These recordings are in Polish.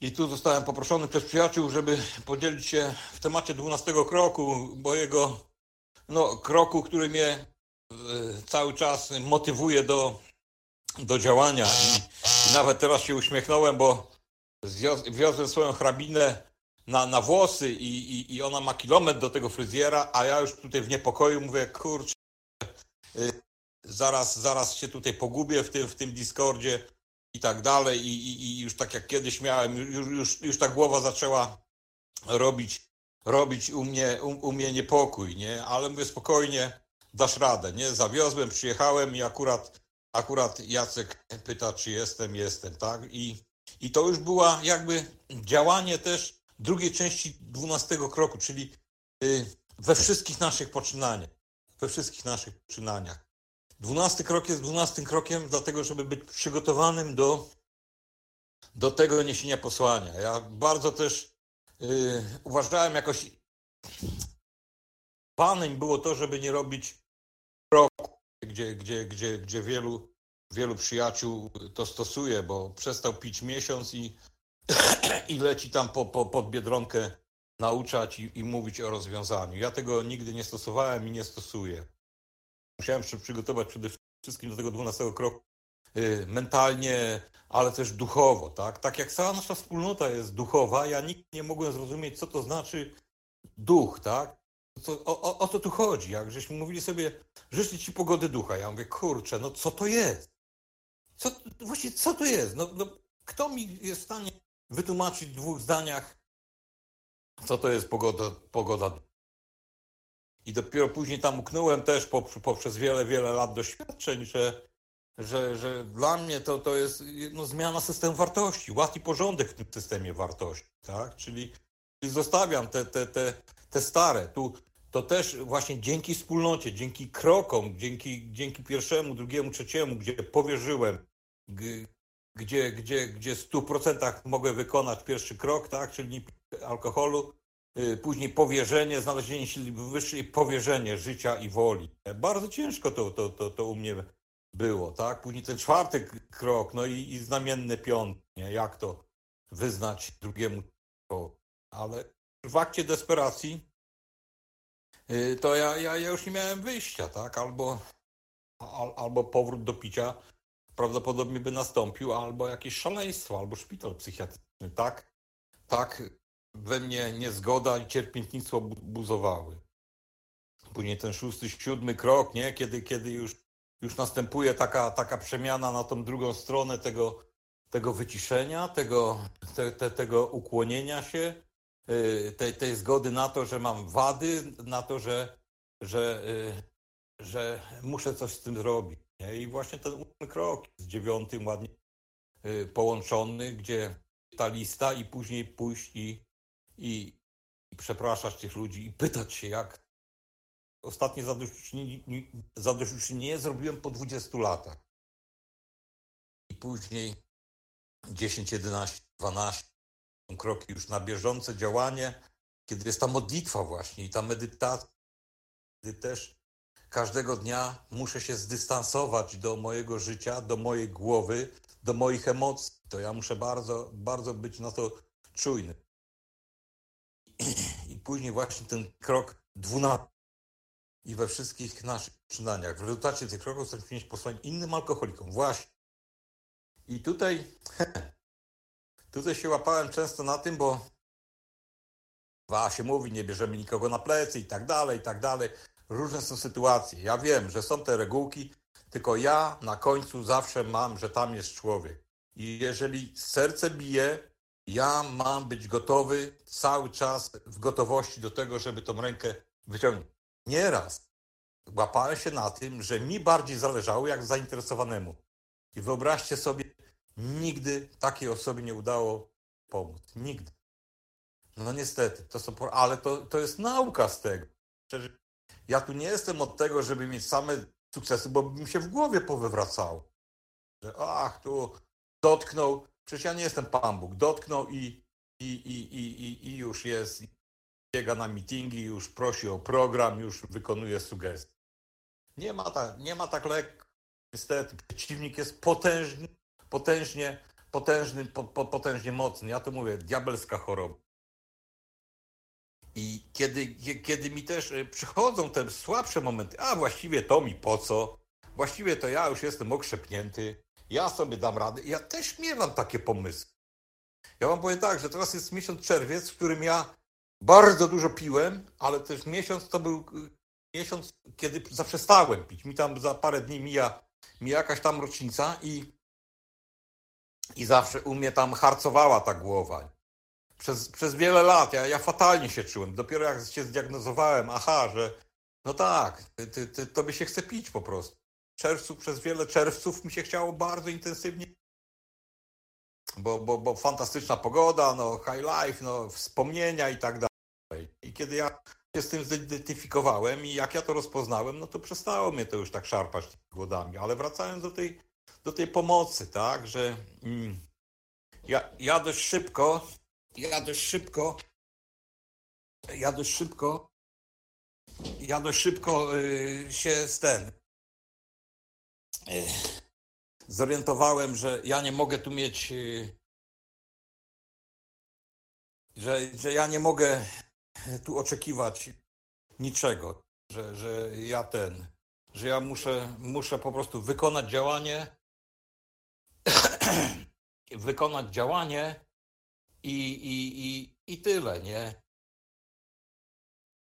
I tu zostałem poproszony przez przyjaciół, żeby podzielić się w temacie 12 kroku, mojego no, kroku, który mnie e, cały czas motywuje do, do działania. I, I, nawet teraz się uśmiechnąłem, bo wiozłem swoją hrabinę na, na włosy i, i, i ona ma kilometr do tego fryzjera, a ja już tutaj w niepokoju mówię, kurczę, y, zaraz, zaraz się tutaj pogubię w tym, w tym Discordzie i tak dalej i, i, i już tak jak kiedyś miałem, już, już, już ta głowa zaczęła robić, robić u mnie, u, u mnie niepokój, nie? Ale mówię spokojnie, dasz radę, nie? Zawiozłem, przyjechałem i akurat, akurat Jacek pyta, czy jestem, jestem, tak? I, i to już była jakby działanie też drugiej części dwunastego kroku, czyli y, we wszystkich naszych poczynaniach. We wszystkich naszych poczynaniach. Dwunasty krok jest dwunastym krokiem, dlatego, żeby być przygotowanym do, do tego niesienia posłania. Ja bardzo też yy, uważałem jakoś panem było to, żeby nie robić kroku, gdzie, gdzie, gdzie, gdzie wielu, wielu przyjaciół to stosuje, bo przestał pić miesiąc i i leci tam po, po, pod Biedronkę nauczać i, i mówić o rozwiązaniu. Ja tego nigdy nie stosowałem i nie stosuję. Musiałem się przygotować przede wszystkim do tego 12 kroku y, mentalnie, ale też duchowo, tak? Tak jak cała nasza wspólnota jest duchowa, ja nigdy nie mogłem zrozumieć, co to znaczy duch, tak? Co, o, o, o co tu chodzi? Jak żeśmy mówili sobie, życzę ci pogody ducha. Ja mówię, kurczę, no co to jest? Co, właśnie co to jest? No, no, kto mi jest w stanie wytłumaczyć w dwóch zdaniach, co to jest pogoda. pogoda. I dopiero później tam uknąłem też poprzez wiele, wiele lat doświadczeń, że, że, że dla mnie to, to jest no, zmiana systemu wartości, ład i porządek w tym systemie wartości. Tak? Czyli, czyli zostawiam te, te, te, te stare. Tu to też właśnie dzięki wspólnocie, dzięki krokom, dzięki, dzięki pierwszemu, drugiemu, trzeciemu, gdzie powierzyłem, gdzie, gdzie, gdzie w 100% mogę wykonać pierwszy krok, tak, czyli alkoholu, później powierzenie, znalezienie siły wyższej, powierzenie życia i woli. Bardzo ciężko to, to, to, to u mnie było, tak? Później ten czwarty krok, no i, i znamienny piąty, nie? jak to wyznać drugiemu. Ale w akcie desperacji y, to ja, ja, ja już nie miałem wyjścia, tak? Albo, albo powrót do picia, prawdopodobnie by nastąpił albo jakieś szaleństwo, albo szpital psychiatryczny. Tak, tak we mnie niezgoda i cierpiętnictwo buzowały. Później ten szósty, siódmy krok, nie? Kiedy, kiedy już, już następuje taka, taka przemiana na tą drugą stronę tego, tego wyciszenia, tego, te, te, tego ukłonienia się, y, tej, tej zgody na to, że mam wady, na to, że, że, y, że muszę coś z tym zrobić. I właśnie ten ósmy krok z dziewiątym ładnie y, połączony, gdzie ta lista i później pójść i, i, i przepraszać tych ludzi i pytać się, jak ostatnie zadośćuczynienie zrobiłem po 20 latach. I później 10, 11, 12 kroki już na bieżące działanie, kiedy jest ta modlitwa właśnie i ta medytacja, kiedy też każdego dnia muszę się zdystansować do mojego życia, do mojej głowy, do moich emocji. To ja muszę bardzo, bardzo być na to czujny. I później właśnie ten krok dwunasty i we wszystkich naszych przynaniach. W rezultacie tych kroków chcę przynieść posłanie innym alkoholikom. Właśnie. I tutaj, tutaj się łapałem często na tym, bo wa się mówi, nie bierzemy nikogo na plecy i tak dalej, i tak dalej różne są sytuacje. Ja wiem, że są te regułki, tylko ja na końcu zawsze mam, że tam jest człowiek. I jeżeli serce bije, ja mam być gotowy cały czas w gotowości do tego, żeby tą rękę wyciągnąć. Nieraz łapałem się na tym, że mi bardziej zależało jak zainteresowanemu. I wyobraźcie sobie, nigdy takiej osobie nie udało pomóc. Nigdy. No niestety, to są, ale to, to jest nauka z tego. Ja tu nie jestem od tego, żeby mieć same sukcesy, bo bym się w głowie powywracało. Że ach, tu dotknął, przecież ja nie jestem Pan Bóg, dotknął i, i, i, i, i, i już jest, biega na meetingi, już prosi o program, już wykonuje sugestie. Nie ma, tak, nie ma tak lekko. Niestety, przeciwnik jest potężny, potężnie potężny, po, po, potężnie mocny. Ja to mówię, diabelska choroba. I kiedy, kiedy mi też y, przychodzą te słabsze momenty, a właściwie to mi po co? Właściwie to ja już jestem okrzepnięty, ja sobie dam radę. Ja też miewam takie pomysły. Ja wam powiem tak, że teraz jest miesiąc czerwiec, w którym ja bardzo dużo piłem, ale też miesiąc to był y, miesiąc, kiedy zaprzestałem pić. Mi tam za parę dni mija, mija jakaś tam rocznica i, i zawsze u mnie tam harcowała ta głowa. Przez, przez wiele lat ja, ja fatalnie się czułem. Dopiero jak się zdiagnozowałem, aha, że no tak, ty, ty, tobie się chce pić po prostu. Czerwcu, przez wiele czerwców mi się chciało bardzo intensywnie bo, bo, bo fantastyczna pogoda, no high life, no wspomnienia i tak dalej. I kiedy ja się z tym zidentyfikowałem i jak ja to rozpoznałem, no to przestało mnie to już tak szarpać głodami. Ale wracając do tej, do tej pomocy, tak, że mm, ja, ja dość szybko, ja dość szybko, ja dość szybko, ja dość szybko y, się z ten zorientowałem, że ja nie mogę tu mieć, y, że, że ja nie mogę tu oczekiwać niczego, że, że ja ten, że ja muszę, muszę po prostu wykonać działanie, wykonać działanie i, i, i, i tyle, nie?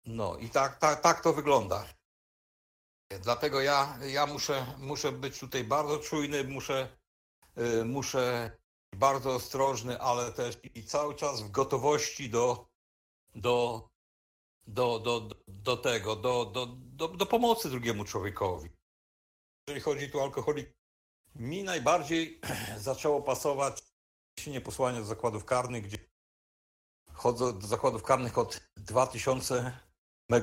No i tak, tak, tak to wygląda. Dlatego ja, ja muszę, muszę być tutaj bardzo czujny, muszę, y, muszę bardzo ostrożny, ale też i cały czas w gotowości do, do, do, do, do tego, do, do, do, do pomocy drugiemu człowiekowi. Jeżeli chodzi tu o alkoholik, mi najbardziej zaczęło pasować nie posłania do zakładów karnych, gdzie chodzę do zakładów karnych od 2000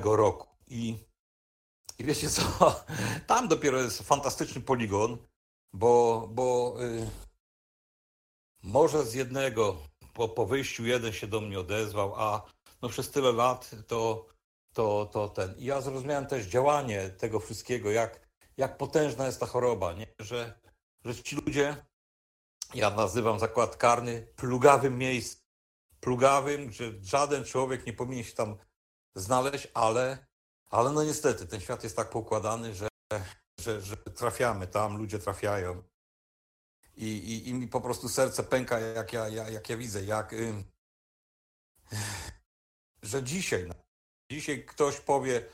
roku. I, I wiecie co, tam dopiero jest fantastyczny poligon, bo, bo y, może z jednego po, po wyjściu jeden się do mnie odezwał, a no przez tyle lat to, to, to ten. I ja zrozumiałem też działanie tego wszystkiego, jak, jak potężna jest ta choroba, nie? Że, że ci ludzie, ja nazywam zakład karny plugawym miejscem, plugawym, że żaden człowiek nie powinien się tam znaleźć, ale, ale no niestety ten świat jest tak poukładany, że, że, że trafiamy tam, ludzie trafiają. I, i, I mi po prostu serce pęka, jak ja, jak ja widzę, jak, że dzisiaj, no, dzisiaj ktoś powie,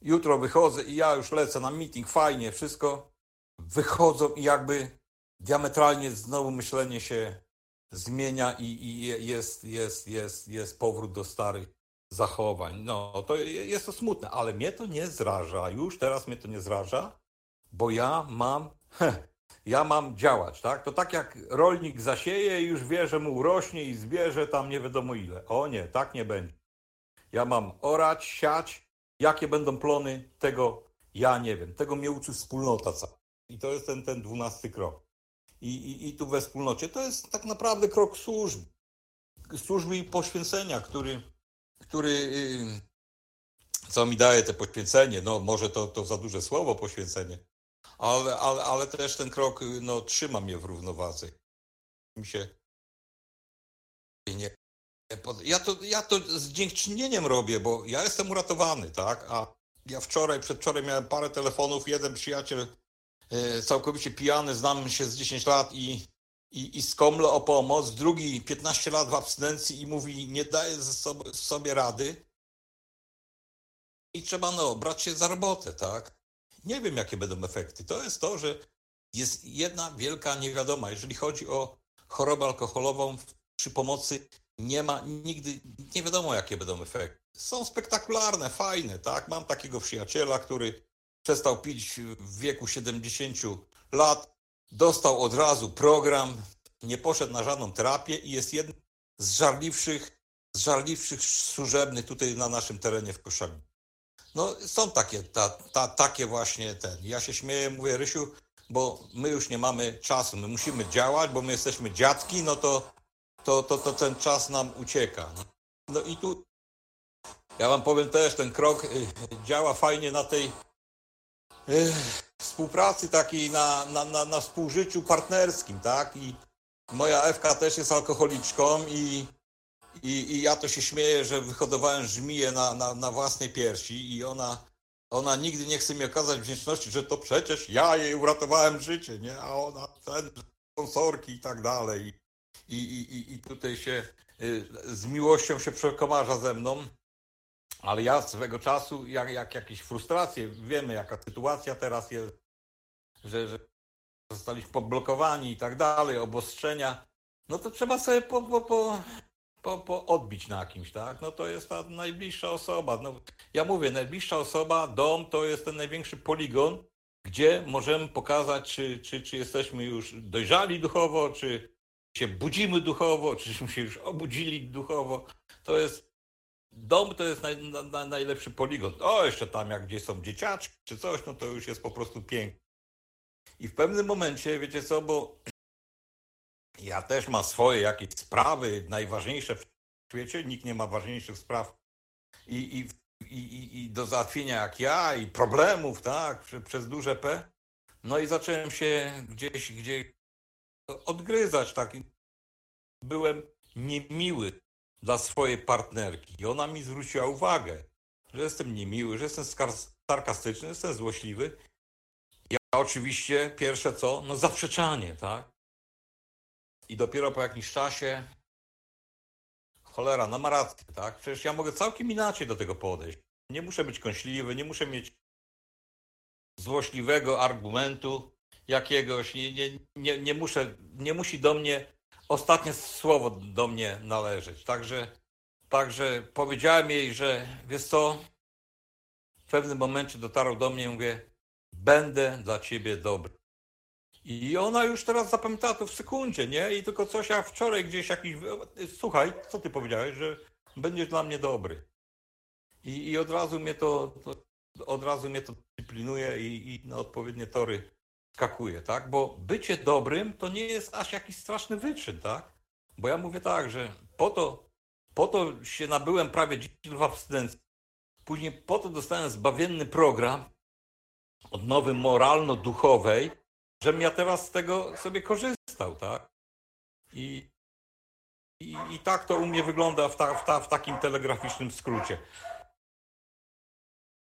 jutro wychodzę i ja już lecę na meeting, fajnie, wszystko. Wychodzą i jakby diametralnie znowu myślenie się zmienia i, i jest, jest, jest, jest powrót do starych zachowań. No, to jest to smutne, ale mnie to nie zraża. Już teraz mnie to nie zraża, bo ja mam, heh, ja mam działać, tak? To tak jak rolnik zasieje i już wie, że mu urośnie i zbierze tam nie wiadomo ile. O nie, tak nie będzie. Ja mam orać, siać, jakie będą plony, tego ja nie wiem. Tego mnie uczy wspólnota cała. I to jest ten, ten dwunasty krok. I, i, I tu we wspólnocie to jest tak naprawdę krok służby. Służby i poświęcenia, który, który yy, co mi daje te poświęcenie. No może to, to za duże słowo poświęcenie, ale, ale, ale też ten krok no, trzyma mnie w równowadze. Mi się nie, ja to, ja to z dziękczynieniem robię, bo ja jestem uratowany, tak? A ja wczoraj, przedwczoraj miałem parę telefonów, jeden przyjaciel e, całkowicie pijany, znamy się z 10 lat i, i, i skomle o pomoc, drugi 15 lat w abstynencji i mówi, nie daje sobie, sobie rady. I trzeba no, brać się za robotę, tak? Nie wiem, jakie będą efekty. To jest to, że jest jedna wielka niewiadoma. Jeżeli chodzi o chorobę alkoholową, przy pomocy nie ma nigdy, nie wiadomo jakie będą efekty. Są spektakularne, fajne, tak? Mam takiego przyjaciela, który przestał pić w wieku 70 lat, dostał od razu program, nie poszedł na żadną terapię i jest jednym z żarliwszych, z żarliwszych służebnych tutaj na naszym terenie w Koszalinie. No są takie, ta, ta, takie właśnie ten. Ja się śmieję, mówię Rysiu, bo my już nie mamy czasu, my musimy działać, bo my jesteśmy dziadki, no to to, to, to ten czas nam ucieka. No i tu ja wam powiem też, ten krok y, działa fajnie na tej y, współpracy takiej, na, na, na, na współżyciu partnerskim, tak? I, moja Ewka też jest alkoholiczką i, i, i ja to się śmieję, że wyhodowałem żmiję na, na, na własnej piersi i ona, ona nigdy nie chce mi okazać wdzięczności, że to przecież ja jej uratowałem życie, nie? A ona ten, sponsorki i tak dalej. I, i, i, i tutaj się y, z miłością się przekomarza ze mną. Ale ja swego czasu, jak, jak jakieś frustracje, wiemy jaka sytuacja teraz jest, że, że zostaliśmy poblokowani i tak dalej, obostrzenia, no to trzeba sobie po, po, po, po, po odbić na kimś, tak? No to jest ta najbliższa osoba. No, ja mówię, najbliższa osoba, dom to jest ten największy poligon, gdzie możemy pokazać, czy, czy, czy jesteśmy już dojrzali duchowo, czy się budzimy duchowo, czyśmy się już obudzili duchowo. To jest dom to jest naj, na, najlepszy poligon. O, jeszcze tam jak gdzie są dzieciaczki czy coś, no to już jest po prostu piękne. I w pewnym momencie, wiecie co, bo ja też mam swoje jakieś sprawy najważniejsze w świecie, nikt nie ma ważniejszych spraw i, i, i, i do załatwienia jak ja i problemów, tak, przez duże P. No i zacząłem się gdzieś, gdzieś odgryzać, tak. Byłem niemiły dla swojej partnerki i ona mi zwróciła uwagę, że jestem niemiły, że jestem sarkastyczny, jestem złośliwy ja oczywiście pierwsze co? No zaprzeczanie, tak? I dopiero po jakimś czasie cholera, no ma rację, tak? Przecież ja mogę całkiem inaczej do tego podejść. Nie muszę być kąśliwy, nie muszę mieć złośliwego argumentu jakiegoś, nie, nie, nie, nie, muszę, nie musi do mnie ostatnie słowo do mnie należeć. Także, także powiedziałem jej, że wiesz co, w pewnym momencie dotarł do mnie i mówię, będę dla ciebie dobry. I ona już teraz zapamiętała to w sekundzie, nie? I tylko coś, a wczoraj gdzieś jakiś, słuchaj, co ty powiedziałeś, że będziesz dla mnie dobry. I, i od razu mnie to, to, od razu mnie to dyscyplinuje i, i na odpowiednie tory skakuje, tak? Bo bycie dobrym to nie jest aż jakiś straszny wyczyn, tak? Bo ja mówię tak, że po to, po to się nabyłem prawie 10 w abstynencji. Później po to dostałem zbawienny program, odnowy moralno-duchowej, żebym ja teraz z tego sobie korzystał, tak? I, i, i tak to u mnie wygląda w, ta, w, ta, w takim telegraficznym skrócie.